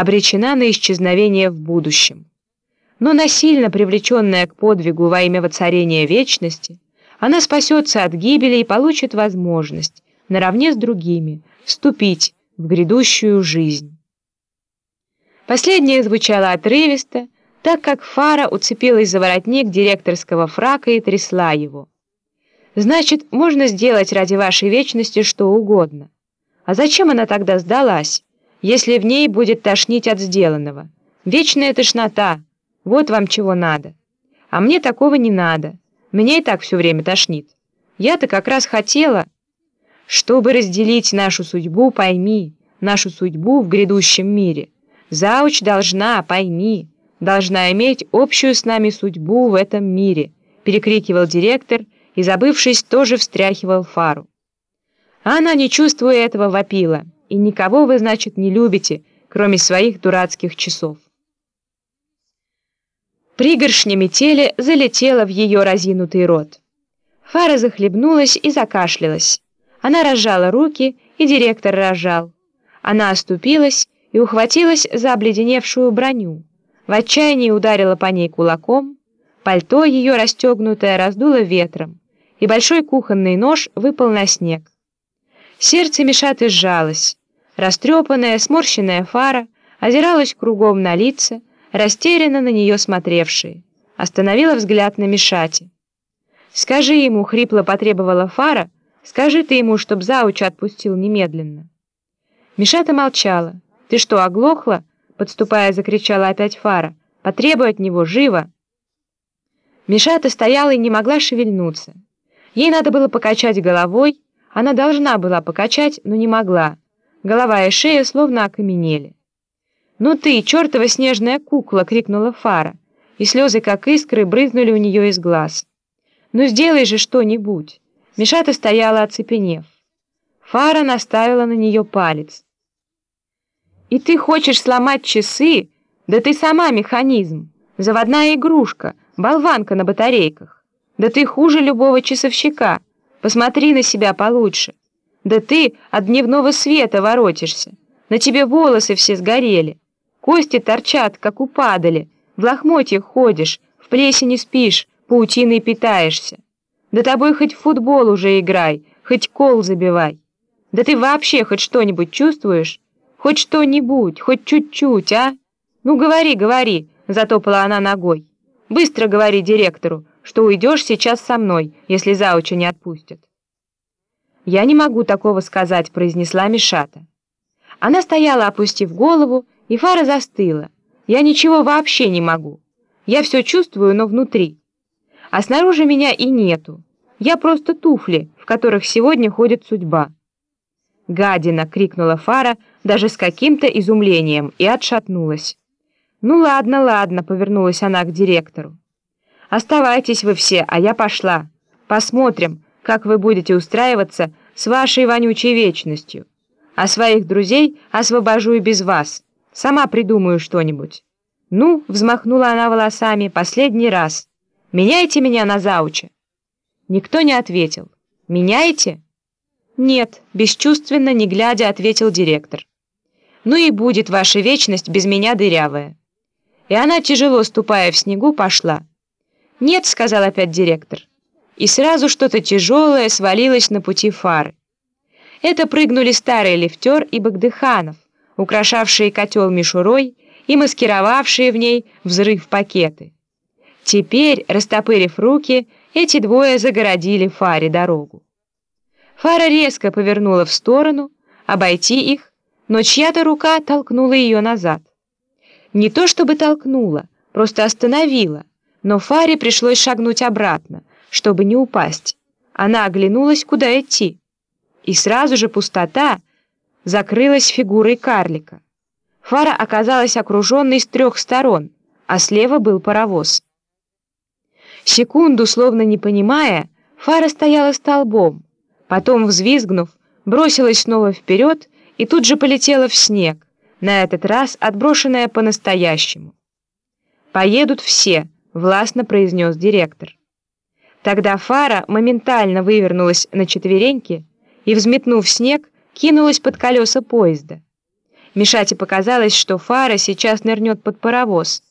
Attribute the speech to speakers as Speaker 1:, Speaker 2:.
Speaker 1: обречена на исчезновение в будущем. Но насильно привлеченная к подвигу во имя воцарения вечности, она спасется от гибели и получит возможность, наравне с другими, вступить в грядущую жизнь. Последнее звучало отрывисто, так как Фара уцепилась за воротник директорского фрака и трясла его. «Значит, можно сделать ради вашей вечности что угодно. А зачем она тогда сдалась, если в ней будет тошнить от сделанного? Вечная тошнота, вот вам чего надо. А мне такого не надо, меня и так все время тошнит. Я-то как раз хотела...» Чтобы разделить нашу судьбу, пойми, нашу судьбу в грядущем мире. Зауч должна, пойми, должна иметь общую с нами судьбу в этом мире», перекрикивал директор и, забывшись, тоже встряхивал фару. Она, не чувствуя этого, вопила. «И никого вы, значит, не любите, кроме своих дурацких часов». Пригоршня метели залетела в ее разинутый рот. Фара захлебнулась и закашлялась. Она разжала руки, и директор разжал. Она оступилась и ухватилась за обледеневшую броню. В отчаянии ударила по ней кулаком, пальто ее расстегнутое раздуло ветром, и большой кухонный нож выпал на снег. Сердце Мишаты сжалось. Растрепанная, сморщенная фара озиралась кругом на лица, растерянно на нее смотревшие. Остановила взгляд на Мишате. «Скажи ему», — хрипло потребовала фара, «скажи ты ему, чтоб зауча отпустил немедленно». Мишата молчала. «Ты что, оглохла?» Подступая, закричала опять Фара. «Потребуй от него, живо!» Мишата стояла и не могла шевельнуться. Ей надо было покачать головой, она должна была покачать, но не могла. Голова и шея словно окаменели. «Ну ты, чертова снежная кукла!» — крикнула Фара, и слезы, как искры, брызнули у нее из глаз. «Ну сделай же что-нибудь!» Мишата стояла, оцепенев. Фара наставила на нее палец. И ты хочешь сломать часы? Да ты сама механизм, заводная игрушка, болванка на батарейках. Да ты хуже любого часовщика. Посмотри на себя получше. Да ты от дневного света воротишься. На тебе волосы все сгорели. Кости торчат, как у падали. В лохмотьях ходишь, в плесени спишь, паутиной питаешься. Да тобой хоть в футбол уже играй, хоть кол забивай. Да ты вообще хоть что-нибудь чувствуешь? Хоть что-нибудь, хоть чуть-чуть, а? Ну, говори, говори, затопала она ногой. Быстро говори директору, что уйдешь сейчас со мной, если зауча не отпустят. «Я не могу такого сказать», — произнесла Мишата. Она стояла, опустив голову, и фара застыла. «Я ничего вообще не могу. Я все чувствую, но внутри. А снаружи меня и нету. Я просто туфли, в которых сегодня ходит судьба». «Гадина!» — крикнула Фара даже с каким-то изумлением и отшатнулась. «Ну ладно, ладно», — повернулась она к директору. «Оставайтесь вы все, а я пошла. Посмотрим, как вы будете устраиваться с вашей вонючей вечностью. А своих друзей освобожу и без вас. Сама придумаю что-нибудь». «Ну», — взмахнула она волосами, — «последний раз. Меняйте меня на зауча». Никто не ответил. «Меняете?» «Нет», — бесчувственно, не глядя, ответил директор. «Ну и будет ваша вечность без меня дырявая». И она, тяжело ступая в снегу, пошла. «Нет», — сказал опять директор. И сразу что-то тяжелое свалилось на пути фары. Это прыгнули старый лифтер и Багдыханов, украшавшие котел мишурой и маскировавшие в ней взрыв пакеты. Теперь, растопырив руки, эти двое загородили фаре дорогу. Фара резко повернула в сторону, обойти их, но чья-то рука толкнула ее назад. Не то чтобы толкнула, просто остановила, но Фаре пришлось шагнуть обратно, чтобы не упасть. Она оглянулась, куда идти. И сразу же пустота закрылась фигурой карлика. Фара оказалась окруженной с трех сторон, а слева был паровоз. Секунду, словно не понимая, Фара стояла столбом, Потом, взвизгнув, бросилась снова вперед и тут же полетела в снег, на этот раз отброшенная по-настоящему. «Поедут все», — властно произнес директор. Тогда фара моментально вывернулась на четвереньки и, взметнув снег, кинулась под колеса поезда. Мишате показалось, что Фара сейчас нырнет под паровоз.